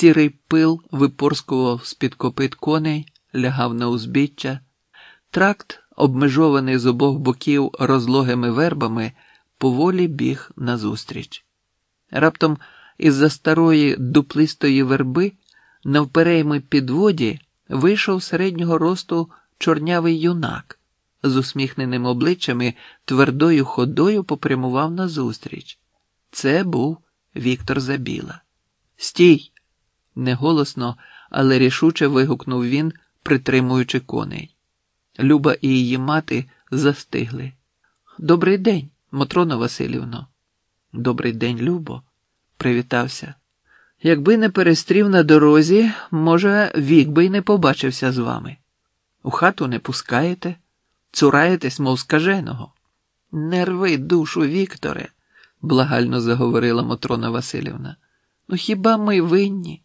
Сірий пил випорскував з-під копит коней, лягав на узбіччя. Тракт, обмежований з обох боків розлогими вербами, поволі біг назустріч. Раптом із-за старої дуплистої верби на вперейми підводі вийшов середнього росту чорнявий юнак з усміхненим обличчями твердою ходою попрямував назустріч. Це був Віктор Забіла. Стій! Неголосно, але рішуче вигукнув він, притримуючи коней. Люба і її мати застигли. Добрий день, Мотрона Васильівно. Добрий день, Любо, привітався. Якби не перестрів на дорозі, може, вік би й не побачився з вами. У хату не пускаєте, цураєтесь, мов скаженого. Не рви душу, Вікторе, благально заговорила Мотрона Васильівна. Ну хіба ми винні?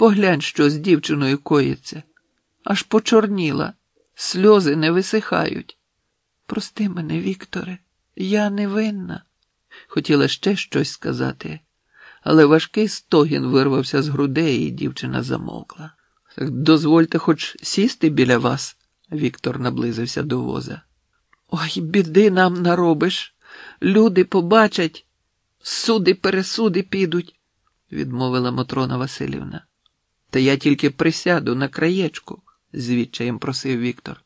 Поглянь, що з дівчиною коїться. Аж почорніла, сльози не висихають. Прости мене, Вікторе, я не винна. Хотіла ще щось сказати, але важкий стогін вирвався з грудей, і дівчина замовкла. Дозвольте хоч сісти біля вас, Віктор наблизився до воза. Ой, біди нам наробиш. Люди побачать, суди пересуди підуть, відмовила Мотрона Васильівна. Та я тільки присяду на краєчку, звідчаєм просив Віктор.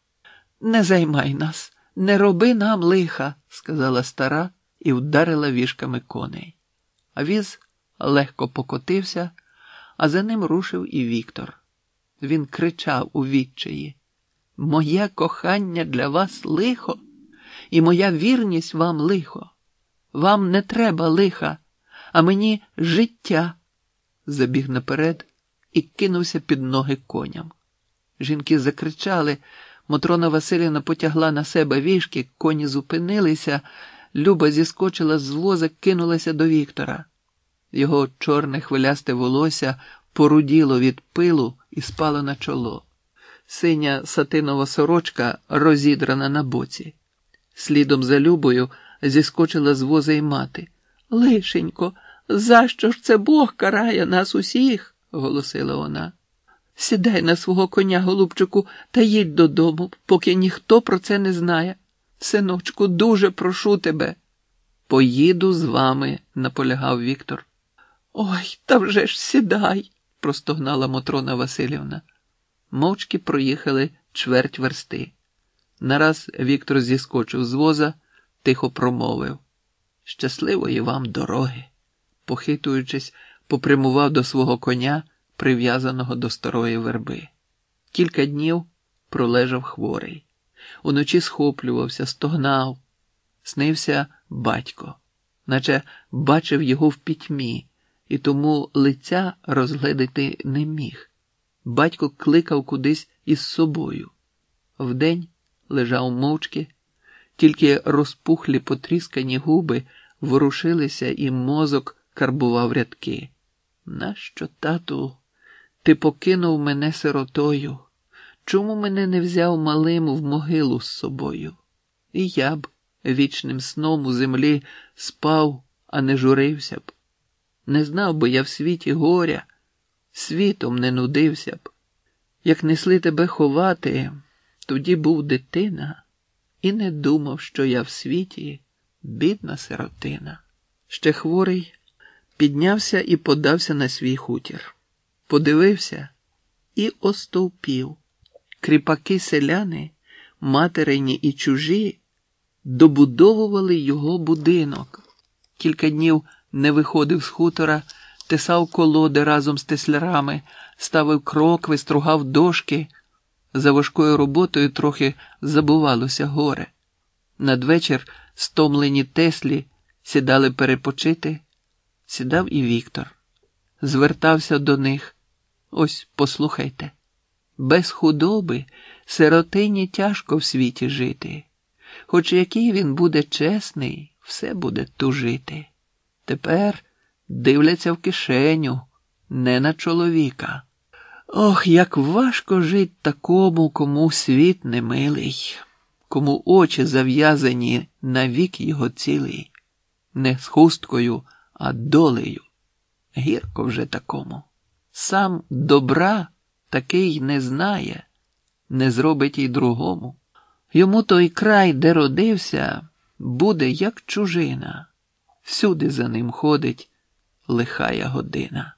Не займай нас, не роби нам лиха, сказала стара і вдарила вішками коней. А віз легко покотився, а за ним рушив і Віктор. Він кричав у відчаї: Моє кохання для вас лихо, і моя вірність вам лихо. Вам не треба лиха, а мені життя. Забіг наперед і кинувся під ноги коням. Жінки закричали. Мотрона Васильівна потягла на себе вішки, коні зупинилися, Люба зіскочила з воза, кинулася до Віктора. Його чорне хвилясте волосся поруділо від пилу і спало на чоло. Синя сатинова сорочка розідрана на боці. Слідом за Любою зіскочила з воза й мати. Лишенько, за що ж це Бог карає нас усіх? Голосила вона. Сідай на свого коня, голубчику, та їдь додому, поки ніхто про це не знає. Синочку, дуже прошу тебе. Поїду з вами, наполягав Віктор. Ой, та вже ж сідай, простогнала Мотрона Васильівна. Мовчки проїхали чверть версти. Нараз Віктор зіскочив з воза, тихо промовив Щасливої вам дороги. Похитуючись, попрямував до свого коня, прив'язаного до старої верби. Кілька днів пролежав хворий. Уночі схоплювався, стогнав, снився батько, наче бачив його в пітьмі, і тому лиця розгледити не міг. Батько кликав кудись із собою. Вдень лежав мовчки, тільки розпухлі потріскані губи ворушилися, і мозок карбував рядки. Нащо, тату, ти покинув мене сиротою? Чому мене не взяв малим в могилу з собою? І я б вічним сном у землі спав, а не журився б. Не знав би я в світі горя, світом не нудився б. Як несли тебе ховати, тоді був дитина і не думав, що я в світі бідна сиротина. Ще хворий піднявся і подався на свій хутір. Подивився і остовпів. Кріпаки селяни, материні і чужі, добудовували його будинок. Кілька днів не виходив з хутора, тесав колоди разом з теслярами, ставив крокви, стругав дошки. За важкою роботою трохи забувалося горе. Надвечір стомлені теслі сідали перепочити, сідав і Віктор. Звертався до них. Ось послухайте. Без худоби сиротині тяжко в світі жити, хоч який він буде чесний, все буде тужити. Тепер дивляться в кишеню, не на чоловіка. Ох, як важко жить такому, кому світ не милий, кому очі зав'язані на вік його цілий, не з хусткою, а долею. Гірко вже такому. Сам добра такий не знає, не зробить і другому. Йому той край, де родився, буде як чужина, всюди за ним ходить лихая година.